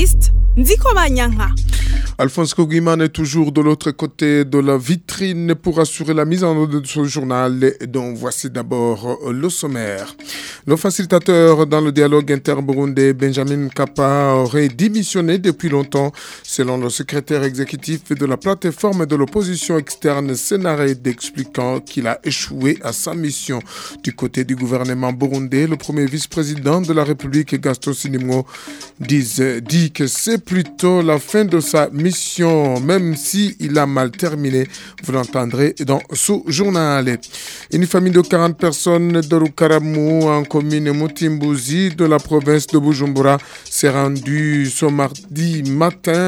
Evariste nzi ko banyanka Alphonse Koguiman est toujours de l'autre côté de la vitrine pour assurer la mise en œuvre de ce journal dont voici d'abord le sommaire. Le facilitateur dans le dialogue inter-burundais Benjamin Kappa aurait démissionné depuis longtemps selon le secrétaire exécutif de la plateforme de l'opposition externe Sénarède expliquant qu'il a échoué à sa mission. Du côté du gouvernement burundais, le premier vice-président de la République Gaston Sinimo dit que c'est plutôt la fin de sa mission même si il a mal terminé. Vous l'entendrez dans ce journal. Une famille de 40 personnes de Rukaramu en commune Mutimbuzi de la province de Bujumbura s'est rendue ce mardi matin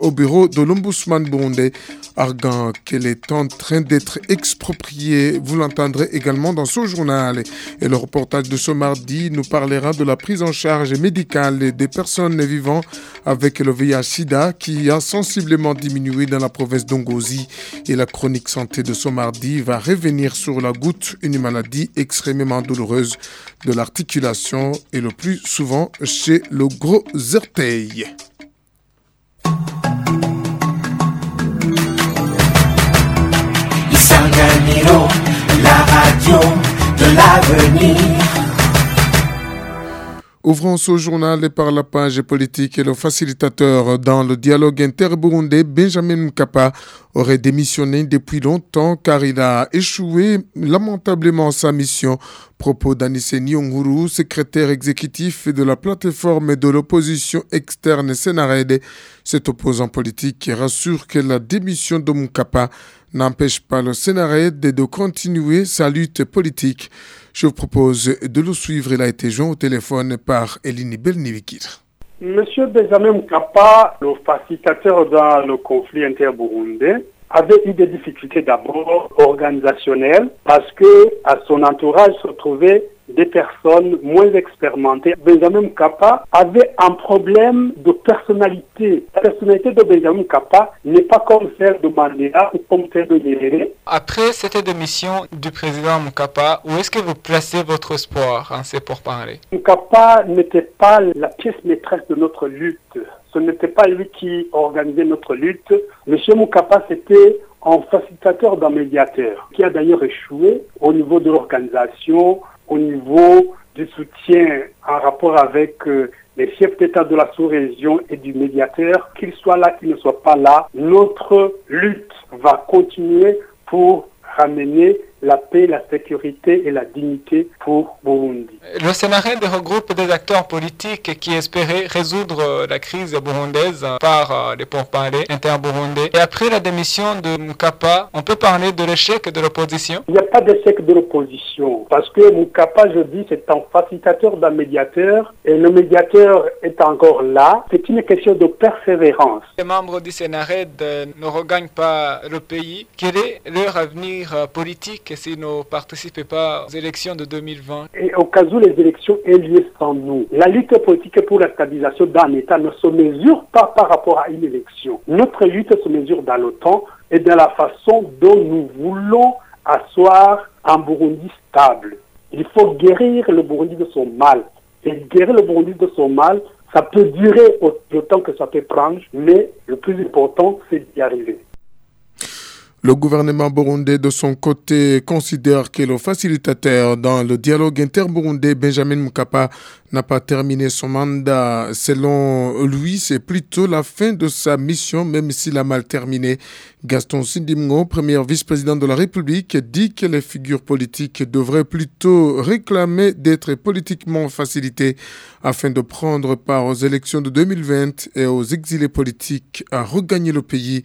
au bureau de l'ombudsman burundais, arguant qu'elle est en train d'être expropriée. Vous l'entendrez également dans ce journal. Et le reportage de ce mardi nous parlera de la prise en charge médicale des personnes vivant avec le VIH-Sida qui a sensiblement diminué dans la province d'Ongozi. Et la chronique santé de ce mardi va revenir sur la goutte, une maladie extrêmement douloureuse de l'articulation et le plus souvent chez le gros orteil. La radio de l'avenir. Ouvrons ce journal par la page politique et le facilitateur dans le dialogue inter-burundais, Benjamin Mkapa, aurait démissionné depuis longtemps car il a échoué lamentablement sa mission. Propos d'Anisse Nyonguru, secrétaire exécutif de la plateforme de l'opposition externe Sénarède. Cet opposant politique rassure que la démission de Mkapa n'empêche pas le Sénarède de continuer sa lutte politique. Je vous propose de le suivre. Il a été joint au téléphone par Eline Belnivikir. Monsieur Benjamin Mkapa, le facilitateur dans le conflit inter-burundais, avait eu des difficultés d'abord organisationnelles parce que à son entourage se trouvaient des personnes moins expérimentées. Benjamin Kappa avait un problème de personnalité. La personnalité de Benjamin Kappa n'est pas comme celle de Mandela ou comme celle de Nyerere. Après cette démission du président Mkapa, où est-ce que vous placez votre espoir en ces pourparlers? Mkapa n'était pas la pièce maîtresse de notre lutte. Ce n'était pas lui qui organisait notre lutte. Monsieur Mukapa, c'était un facilitateur d'un médiateur qui a d'ailleurs échoué au niveau de l'organisation, au niveau du soutien en rapport avec euh, les chefs d'État de la sous-région et du médiateur, qu'il soit là, qu'il ne soit pas là, notre lutte va continuer pour ramener la paix, la sécurité et la dignité pour Burundi. Le Sénarède regroupe des acteurs politiques qui espéraient résoudre la crise burundaise par les pourparlers inter-burundais. Et après la démission de Mukapa, on peut parler de l'échec de l'opposition? Il n'y a pas d'échec de l'opposition parce que Mukapa, je dis, c'est un facilitateur d'un médiateur et le médiateur est encore là. C'est une question de persévérance. Les membres du Sénarède ne regagnent pas le pays. Quel est leur avenir politique s'ils ne participaient pas aux élections de 2020 Et au cas où les élections aient lieu sans nous, la lutte politique pour la stabilisation d'un État ne se mesure pas par rapport à une élection. Notre lutte se mesure dans le temps et dans la façon dont nous voulons asseoir un Burundi stable. Il faut guérir le Burundi de son mal. Et guérir le Burundi de son mal, ça peut durer autant que ça peut prendre, mais le plus important, c'est d'y arriver. Le gouvernement burundais, de son côté, considère que le facilitateur dans le dialogue inter-burundais, Benjamin Mkapa, n'a pas terminé son mandat. Selon lui, c'est plutôt la fin de sa mission, même s'il a mal terminé. Gaston Sindimgo, premier vice-président de la République, dit que les figures politiques devraient plutôt réclamer d'être politiquement facilitées afin de prendre part aux élections de 2020 et aux exilés politiques à regagner le pays.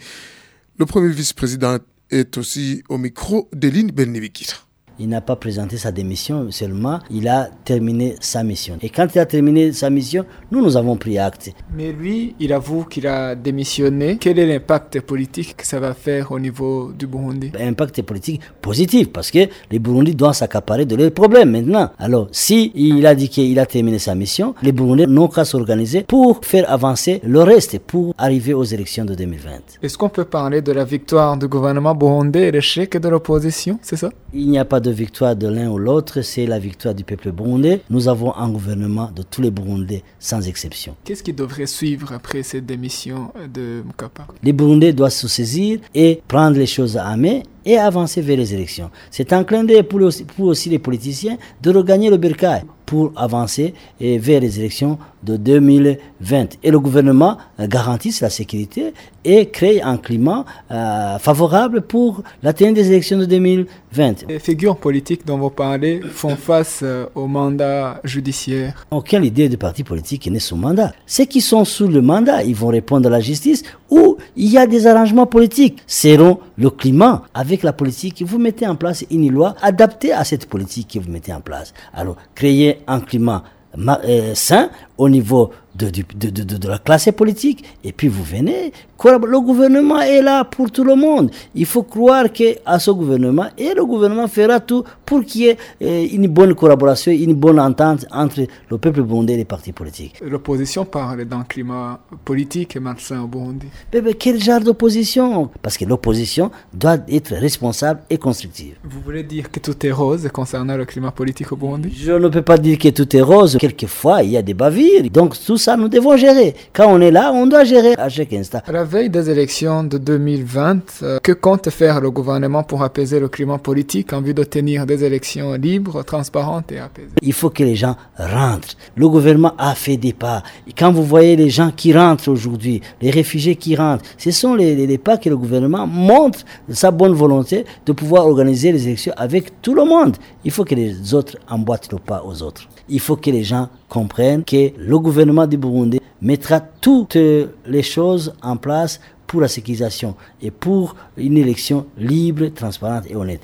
Le premier vice-président est aussi au micro d'Eline Benibikir. Il n'a pas présenté sa démission, seulement il a terminé sa mission. Et quand il a terminé sa mission, nous, nous avons pris acte. Mais lui, il avoue qu'il a démissionné. Quel est l'impact politique que ça va faire au niveau du Burundi? Un impact politique positif, parce que les Burundis doivent s'accaparer de leurs problèmes maintenant. Alors, si il a dit qu'il a terminé sa mission, les Burundais n'ont qu'à s'organiser pour faire avancer le reste, pour arriver aux élections de 2020. Est-ce qu'on peut parler de la victoire du gouvernement burundais et l'échec de l'opposition, c'est ça? Il n'y a pas de de victoire de l'un ou l'autre, c'est la victoire du peuple burundais. Nous avons un gouvernement de tous les Burundais, sans exception. Qu'est-ce qui devrait suivre après cette démission de Mkapa? Les Burundais doivent se saisir et prendre les choses à main et avancer vers les élections. C'est un clin d'œil pour, aussi- pour aussi les politiciens de regagner le bercail pour avancer et vers les élections de 2020. Et le gouvernement euh, garantisse la sécurité et crée un climat euh, favorable pour l'atteinte des élections de 2020. Les figures politiques dont vous parlez font face euh, au mandat judiciaire. Aucun leader de parti politique n'est sous mandat. Ceux qui sont sous le mandat, ils vont répondre à la justice ou il y a des arrangements politiques. Selon le climat, avec la politique, vous mettez en place une loi adaptée à cette politique que vous mettez en place. Alors, créer un climat ma- euh, sain au niveau de, du- de, de- de- de la classe politique et puis vous venez. Le gouvernement est là pour tout le monde. Il faut croire que à ce gouvernement et le gouvernement fera tout pour qu'il y ait euh, une bonne collaboration, une bonne entente entre le peuple burundais et les partis politiques. L'opposition parle d'un climat politique et malsain au Burundi. Mais, mais quel genre d'opposition? Parce que l'opposition doit être responsable et constructive. Vous voulez dire que tout est rose concernant le climat politique au Burundi? Je ne peux pas dire que tout est rose. Quelquefois, il y a des bavures. Donc tout ça, nous devons gérer. Quand on est là, on doit gérer à chaque instant. À la veille des élections de 2020, euh, que compte faire le gouvernement pour apaiser le climat politique en vue de tenir des élections libres, transparentes et apaisées? Il faut que les gens rentrent. Le gouvernement a fait des pas. Et quand vous voyez les gens qui rentrent aujourd'hui, les réfugiés qui rentrent, ce sont les, les- les pas que le gouvernement montre sa bonne volonté de pouvoir organiser les élections avec tout le monde. Il faut que les autres emboîtent le pas aux autres. Il faut que les gens comprennent que le gouvernement du Burundi mettra toutes les choses en place pour la sécurisation et pour une élection libre, transparente et honnête.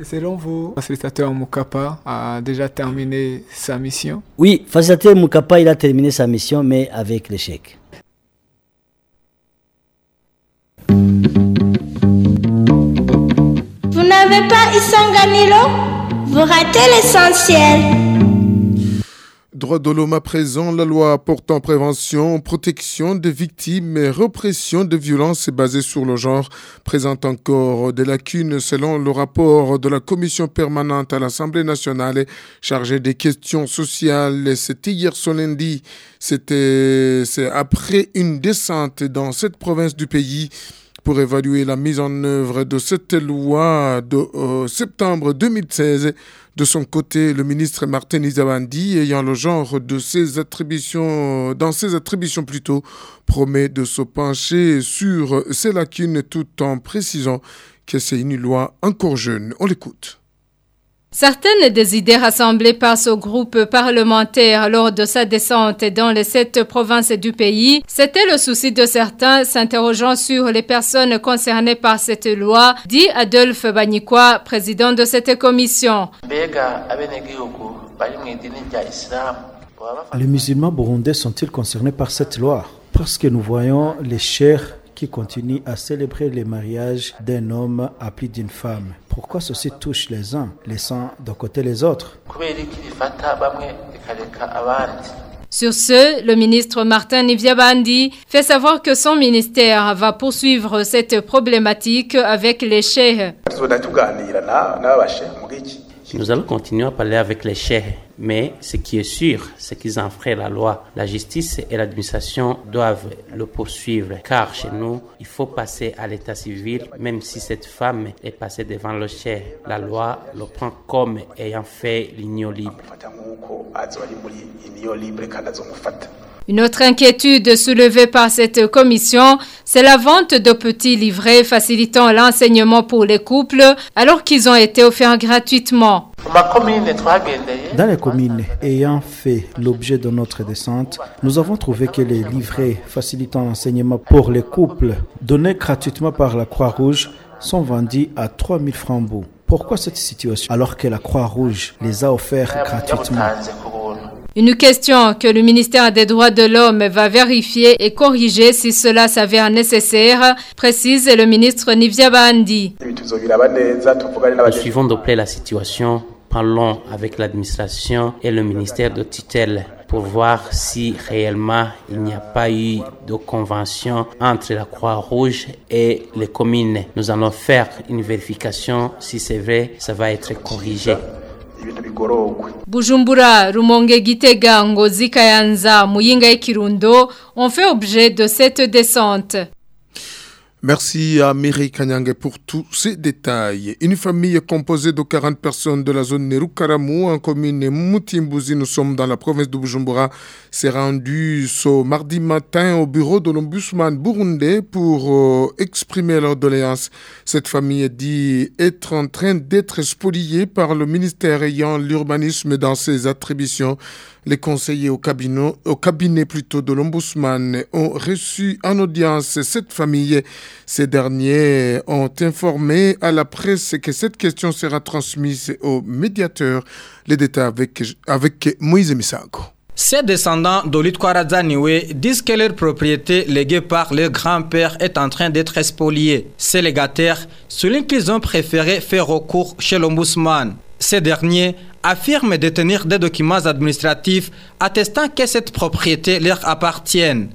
Et Selon vous, le facilitateur Mukapa a déjà terminé sa mission? Oui, facilitateur Mukapa, il a terminé sa mission, mais avec l'échec. Vous n'avez pas Isanganilo Vous ratez l'essentiel. De l'homme à présent, la loi portant prévention, protection des victimes et répression des violences basées sur le genre présente encore des lacunes selon le rapport de la commission permanente à l'Assemblée nationale chargée des questions sociales. C'était hier ce lundi. C'était après une descente dans cette province du pays pour évaluer la mise en œuvre de cette loi de euh, septembre 2016. De son côté, le ministre Martin Isabandi, ayant le genre de ses attributions, dans ses attributions plutôt, promet de se pencher sur ces lacunes tout en précisant que c'est une loi encore jeune. On l'écoute. Certaines des idées rassemblées par ce groupe parlementaire lors de sa descente dans les sept provinces du pays, c'était le souci de certains s'interrogeant sur les personnes concernées par cette loi, dit Adolphe Banikwa, président de cette commission. Les musulmans burundais sont-ils concernés par cette loi? Parce que nous voyons les chers qui continuent à célébrer les mariages d'un homme à plus d'une femme. Pourquoi ceci touche les uns, laissant de côté les autres? Sur ce, le ministre Martin Nivyabandi fait savoir que son ministère va poursuivre cette problématique avec les chefs. Nous allons continuer à parler avec les chefs, mais ce qui est sûr, c'est qu'ils enfreignent la loi. La justice et l'administration doivent le poursuivre, car chez nous, il faut passer à l'état civil, même si cette femme est passée devant le chef. La loi le prend comme ayant fait l'union libre. Une autre inquiétude soulevée par cette commission, c'est la vente de petits livrets facilitant l'enseignement pour les couples alors qu'ils ont été offerts gratuitement. Dans les communes ayant fait l'objet de notre descente, nous avons trouvé que les livrets facilitant l'enseignement pour les couples donnés gratuitement par la Croix-Rouge sont vendus à 3000 francs bout. Pourquoi cette situation alors que la Croix-Rouge les a offerts gratuitement? Une question que le ministère des droits de l'homme va vérifier et corriger si cela s'avère nécessaire, précise le ministre Nivia Bandi. Nous suivons de près la situation, parlons avec l'administration et le ministère de tutelle pour voir si réellement il n'y a pas eu de convention entre la Croix-Rouge et les communes. Nous allons faire une vérification. Si c'est vrai, ça va être corrigé. Bujumbura, Rumonge, Gitega, Ngozi, Kayanza, Muyinga Kirundo ont fait objet de cette descente. Merci à Miri Kanyang pour tous ces détails. Une famille composée de 40 personnes de la zone Nerukaramu en commune Moutimbuzi, nous sommes dans la province de Bujumbura, s'est rendue ce mardi matin au bureau de l'ombudsman burundais pour euh, exprimer leur doléance. Cette famille dit être en train d'être spoliée par le ministère ayant l'urbanisme dans ses attributions. Les conseillers au cabinet, au cabinet plutôt de l'ombudsman ont reçu en audience cette famille. Ces derniers ont informé à la presse que cette question sera transmise au médiateur. Les détails avec, Moïse Misago. Ces descendants d'Olit Kwarazaniwe disent que leur propriété léguée par leur grand-père est en train d'être spoliée. Ces légataires soulignent qu'ils ont préféré faire recours chez l'ombudsman. Ces derniers affirment détenir des documents administratifs attestant que cette propriété leur appartient.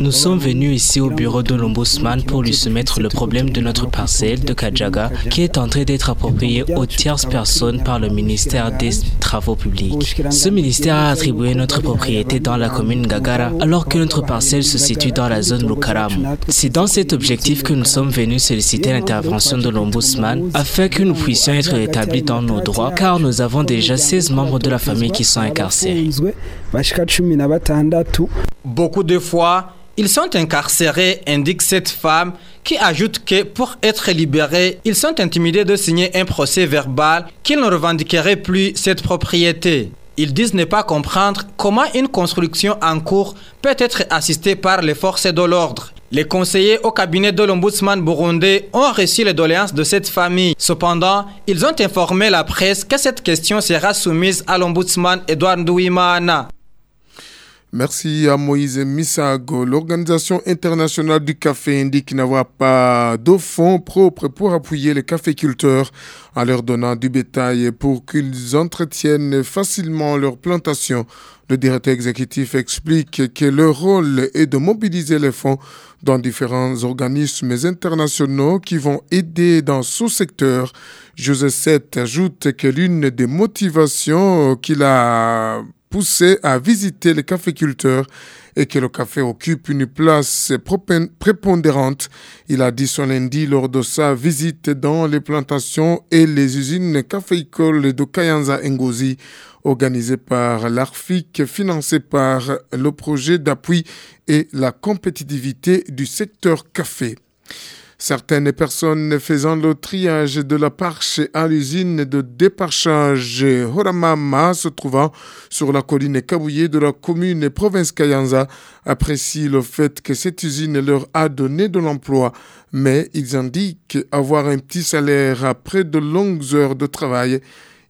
Nous sommes venus ici au bureau de l'ombudsman pour lui soumettre le problème de notre parcelle de Kajaga qui est en train d'être appropriée aux tierces personnes par le ministère des Travaux publics. Ce ministère a attribué notre propriété dans la commune Gagara alors que notre parcelle se situe dans la zone Lukaram. C'est dans cet objectif que nous sommes venus solliciter l'intervention de l'ombudsman afin que nous puissions être établis dans nos droits car nous avons déjà 16 membres de la famille qui sont incarcérés. Beaucoup de fois, ils sont incarcérés, indique cette femme, qui ajoute que pour être libérés, ils sont intimidés de signer un procès verbal qu'ils ne revendiqueraient plus cette propriété. Ils disent ne pas comprendre comment une construction en cours peut être assistée par les forces de l'ordre. Les conseillers au cabinet de l'ombudsman burundais ont reçu les doléances de cette famille. Cependant, ils ont informé la presse que cette question sera soumise à l'ombudsman Edouard Ndouimana. Merci à Moïse Misago. L'Organisation internationale du café indique n'avoir pas de fonds propres pour appuyer les caféculteurs en leur donnant du bétail pour qu'ils entretiennent facilement leurs plantations. Le directeur exécutif explique que leur rôle est de mobiliser les fonds dans différents organismes internationaux qui vont aider dans ce secteur. José Seth ajoute que l'une des motivations qu'il a poussé à visiter les caféculteurs et que le café occupe une place prépondérante. Il a dit ce lundi lors de sa visite dans les plantations et les usines caféicoles de Kayanza Ngozi, organisée par l'ARFIC, financée par le projet d'appui et la compétitivité du secteur café. Certaines personnes faisant le triage de la parche à l'usine de déparchage Horamama se trouvant sur la colline Kabouye de la commune et province Kayanza apprécient le fait que cette usine leur a donné de l'emploi, mais ils indiquent avoir un petit salaire après de longues heures de travail.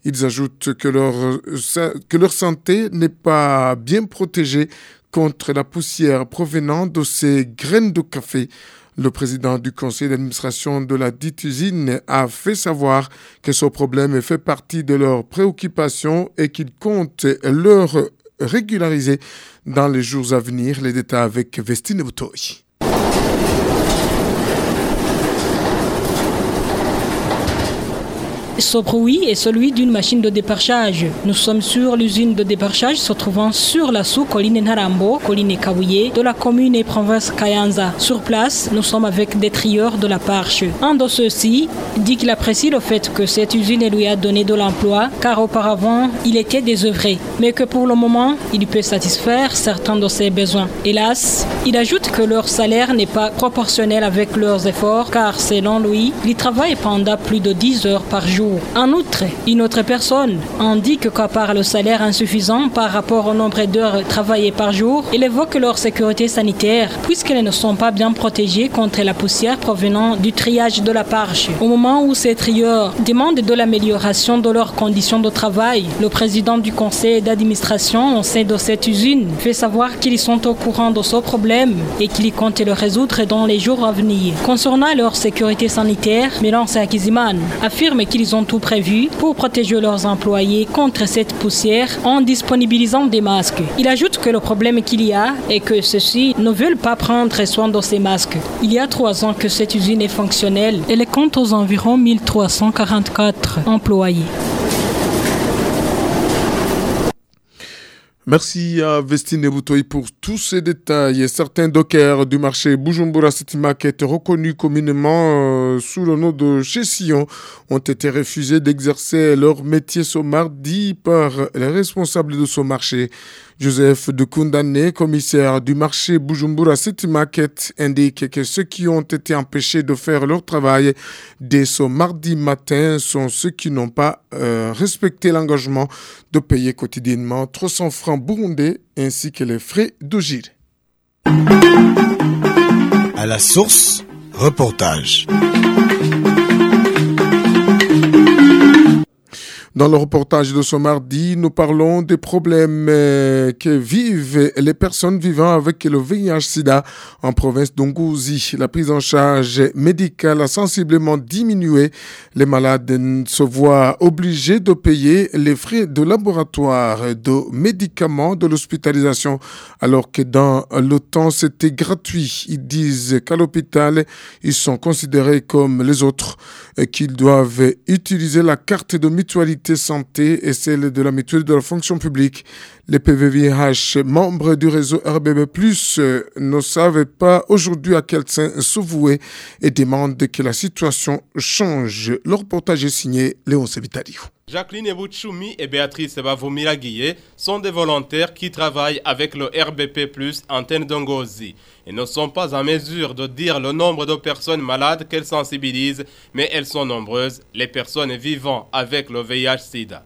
Ils ajoutent que leur, que leur santé n'est pas bien protégée contre la poussière provenant de ces graines de café. Le président du conseil d'administration de la dite usine a fait savoir que ce problème fait partie de leurs préoccupations et qu'il compte leur régulariser dans les jours à venir. Les détails avec Vestine Boutori. Ce bruit est celui d'une machine de déparchage. Nous sommes sur l'usine de déparchage se trouvant sur la sous-colline Narambo, colline Kaouye, de la commune et province Kayanza. Sur place, nous sommes avec des trieurs de la parche. Un de ceux-ci dit qu'il apprécie le fait que cette usine lui a donné de l'emploi, car auparavant, il était désœuvré, mais que pour le moment, il peut satisfaire certains de ses besoins. Hélas, il ajoute que leur salaire n'est pas proportionnel avec leurs efforts, car selon lui, il travaille pendant plus de 10 heures par jour en outre, une autre personne indique qu'à part le salaire insuffisant par rapport au nombre d'heures travaillées par jour, il évoque leur sécurité sanitaire puisqu'elles ne sont pas bien protégées contre la poussière provenant du triage de la parche. Au moment où ces trieurs demandent de l'amélioration de leurs conditions de travail, le président du conseil d'administration au sein de cette usine fait savoir qu'ils sont au courant de ce problème et qu'ils comptent le résoudre dans les jours à venir. Concernant leur sécurité sanitaire, Mélan Akiziman affirme qu'ils ont tout prévu pour protéger leurs employés contre cette poussière en disponibilisant des masques. Il ajoute que le problème qu'il y a est que ceux-ci ne veulent pas prendre soin de ces masques. Il y a trois ans que cette usine est fonctionnelle. Elle compte aux environs 1344 employés. Merci à Vestine Boutoy pour tous ces détails. Certains dockers du marché Bujumbura City Market, reconnus communément euh, sous le nom de Chessillon, ont été refusés d'exercer leur métier ce mardi par les responsables de ce marché. Joseph de commissaire du marché Bujumbura City Market, indique que ceux qui ont été empêchés de faire leur travail dès ce mardi matin sont ceux qui n'ont pas euh, respecté l'engagement de payer quotidiennement 300 francs burundais ainsi que les frais de gire. À la source, reportage. Dans le reportage de ce mardi, nous parlons des problèmes euh, que vivent les personnes vivant avec le VIH-Sida en province d'Ongouzi. La prise en charge médicale a sensiblement diminué. Les malades se voient obligés de payer les frais de laboratoire, de médicaments, de l'hospitalisation, alors que dans le temps c'était gratuit. Ils disent qu'à l'hôpital, ils sont considérés comme les autres, et qu'ils doivent utiliser la carte de mutualité santé et celle de la mutuelle de la fonction publique. Les PVVH, membres du réseau RBB+, euh, ne savent pas aujourd'hui à quel sein se vouer et demandent que la situation change. Le reportage est signé Léon Sevitario. Jacqueline Ebouchoumi et Béatrice Bavomira Guillet sont des volontaires qui travaillent avec le RBP+, antenne d'Ongozi et ne sont pas en mesure de dire le nombre de personnes malades qu'elles sensibilisent, mais elles sont nombreuses, les personnes vivant avec le VIH-Sida.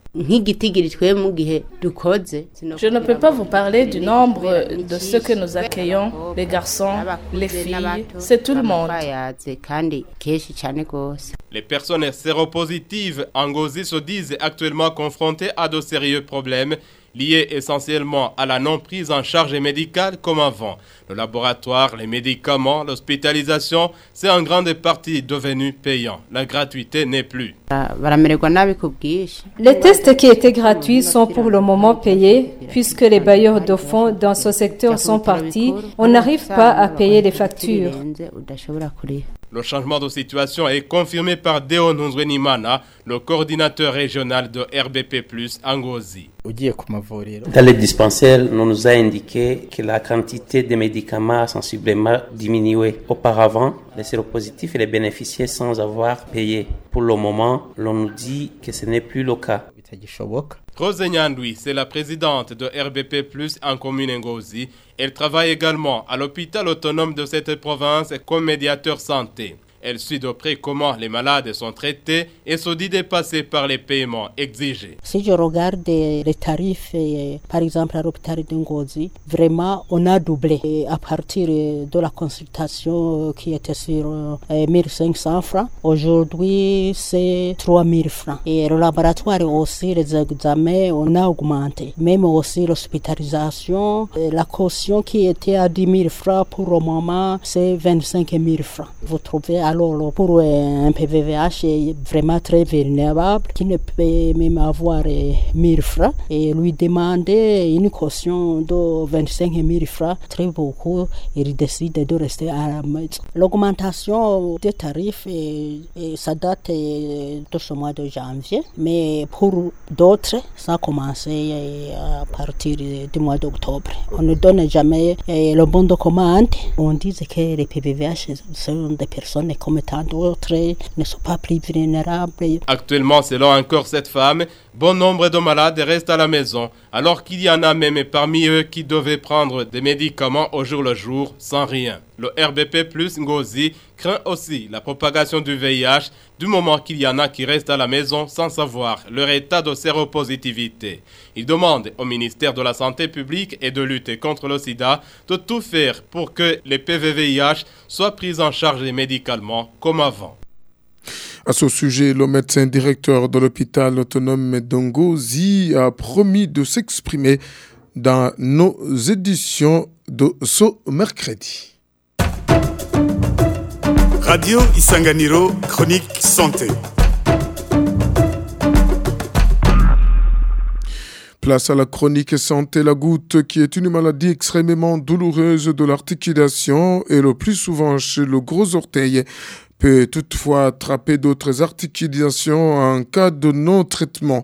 Je ne peux pas vous parler du nombre de ceux que nous accueillons, les garçons, les filles, c'est tout le monde. Les personnes séropositives en se disent actuellement confrontées à de sérieux problèmes liés essentiellement à la non prise en charge médicale comme avant. Le laboratoire, les médicaments, l'hospitalisation, c'est en grande partie devenu payant. La gratuité n'est plus. Les tests qui étaient gratuits sont pour le moment payés puisque les bailleurs de fonds dans ce secteur sont partis. On n'arrive pas à payer les factures. Le changement de situation est confirmé par Deo Nunzwenimana, le coordinateur régional de RBP+, Angozi. Dans les dispensaires, on nous a indiqué que la quantité de médicaments a sensiblement diminué. Auparavant, les séropositifs et les bénéficiaires sans avoir payé. Pour le moment, l'on nous dit que ce n'est plus le cas. Rose c'est la présidente de RBP Plus en commune Ngozi. Elle travaille également à l'hôpital autonome de cette province comme médiateur santé. Elle suit de près comment les malades sont traités et se dit dépassés par les paiements exigés. Si je regarde les tarifs, par exemple à l'hôpital de Ngozi, vraiment on a doublé. À partir de la consultation qui était sur 1500 francs, aujourd'hui c'est 3000 francs. Et le laboratoire aussi, les examens, on a augmenté. Même aussi l'hospitalisation, la caution qui était à 10 000 francs pour le moment, c'est 25 000 francs. Vous trouvez alors pour un PVVH vraiment très vulnérable, qui ne peut même avoir 1000 francs et lui demander une caution de 25 000 francs, très beaucoup, il décide de rester à la maison. L'augmentation des tarifs, et, ça date de ce mois de janvier, mais pour d'autres, ça a commencé à partir du mois d'octobre. On ne donne jamais le bon de commande. On dit que les PVVH sont des personnes comme tant d'autres ne sont pas plus vulnérables. Actuellement, selon encore cette femme, bon nombre de malades restent à la maison, alors qu'il y en a même parmi eux qui devaient prendre des médicaments au jour le jour sans rien. Le RBP plus Ngozi craint aussi la propagation du VIH du moment qu'il y en a qui restent à la maison sans savoir leur état de séropositivité. Il demande au ministère de la Santé publique et de lutter contre le sida de tout faire pour que les PVVIH soient pris en charge médicalement comme avant. À ce sujet, le médecin directeur de l'hôpital autonome d'Ongozi a promis de s'exprimer dans nos éditions de ce mercredi. Radio Isanganiro, chronique santé. Place à la chronique santé, la goutte qui est une maladie extrêmement douloureuse de l'articulation et le plus souvent chez le gros orteil peut toutefois attraper d'autres articulations en cas de non-traitement.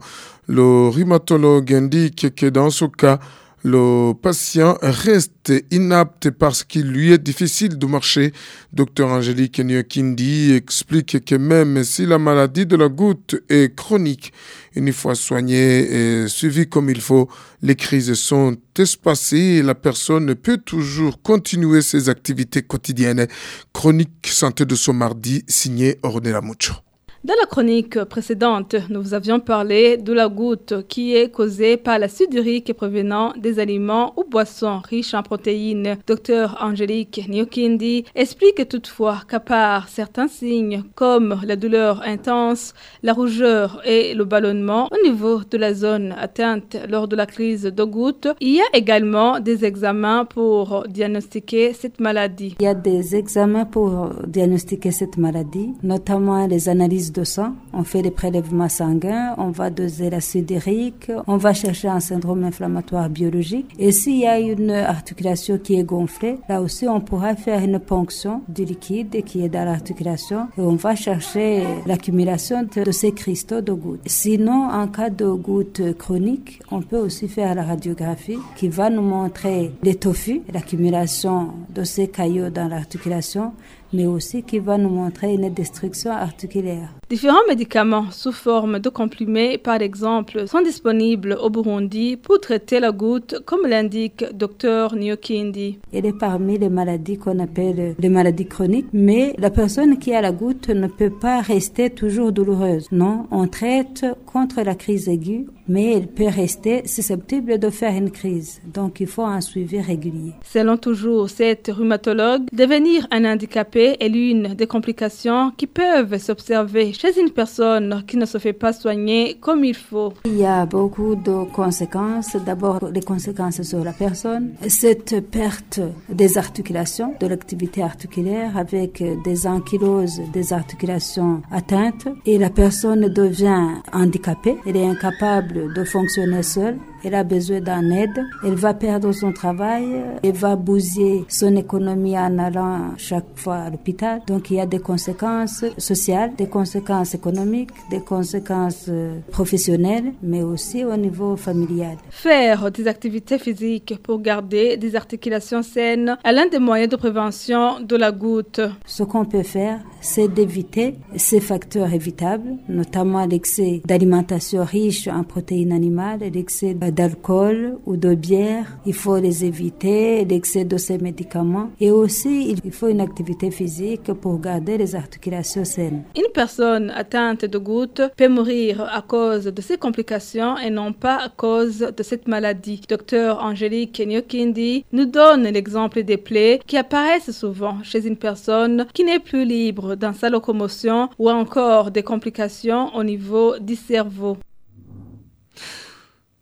Le rhumatologue indique que dans ce cas, le patient reste inapte parce qu'il lui est difficile de marcher. Docteur Angélique Nyokindi explique que même si la maladie de la goutte est chronique, une fois soignée et suivie comme il faut, les crises sont espacées et la personne peut toujours continuer ses activités quotidiennes. Chronique santé de ce mardi, signé Ornella Mucho. Dans la chronique précédente, nous vous avions parlé de la goutte qui est causée par la sudurique provenant des aliments ou boissons riches en protéines. Docteur Angélique Nyokindi explique toutefois qu'à part certains signes comme la douleur intense, la rougeur et le ballonnement au niveau de la zone atteinte lors de la crise de goutte, il y a également des examens pour diagnostiquer cette maladie. Il y a des examens pour diagnostiquer cette maladie, notamment les analyses de sang, on fait des prélèvements sanguins, on va doser l'acide urique, on va chercher un syndrome inflammatoire biologique. Et s'il y a une articulation qui est gonflée, là aussi on pourra faire une ponction du liquide qui est dans l'articulation et on va chercher l'accumulation de, ces cristaux de gouttes. Sinon, en cas de goutte chronique, on peut aussi faire la radiographie qui va nous montrer l'étoffus, l'accumulation de ces caillots dans l'articulation mais aussi qui va nous montrer une destruction articulaire. Différents médicaments sous forme de comprimés, par exemple, sont disponibles au Burundi pour traiter la goutte, comme l'indique Dr Nyokindi. Elle est parmi les maladies qu'on appelle les maladies chroniques, mais la personne qui a la goutte ne peut pas rester toujours douloureuse. Non, on traite contre la crise aiguë, mais elle peut rester susceptible de faire une crise. Donc il faut un suivi régulier. Selon toujours cette rhumatologue, devenir un handicapé est l'une des complications qui peuvent s'observer chez une personne qui ne se fait pas soigner comme il faut. Il y a beaucoup de conséquences. D'abord, les conséquences sur la personne. Cette perte des articulations, de l'activité articulaire avec des ankyloses, des articulations atteintes. Et la personne devient handicapée. Elle est incapable de fonctionner seule elle a besoin d'un aide, elle va perdre son travail, elle va bousiller son économie en allant chaque fois à l'hôpital. Donc il y a des conséquences sociales, des conséquences économiques, des conséquences euh, professionnelles, mais aussi au niveau familial. Faire des activités physiques pour garder des articulations saines est l'un des moyens de prévention de la goutte. Ce qu'on peut faire, c'est d'éviter ces facteurs évitables, notamment l'excès d'alimentation riche en protéines animales, l'excès d'alcool ou de bière. Il faut les éviter, l'excès de ces médicaments. Et aussi, il faut une activité physique pour garder les articulations saines. Une personne atteinte de goutte peut mourir à cause de ces complications et non pas à cause de cette maladie. Docteur Angélique Nyokindi nous donne l'exemple des plaies qui apparaissent souvent chez une personne qui n'est plus libre dans sa locomotion ou encore des complications au niveau du cerveau.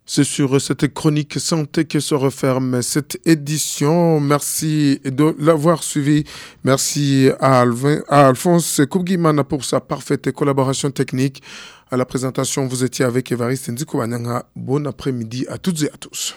C'est sur cette chronique santé que se referme cette édition. Merci de l'avoir suivi. Merci à, Alphonse Koubguimana pour sa parfaite collaboration technique. À la présentation, vous étiez avec Evariste Ndiko Bon après-midi à toutes et à tous.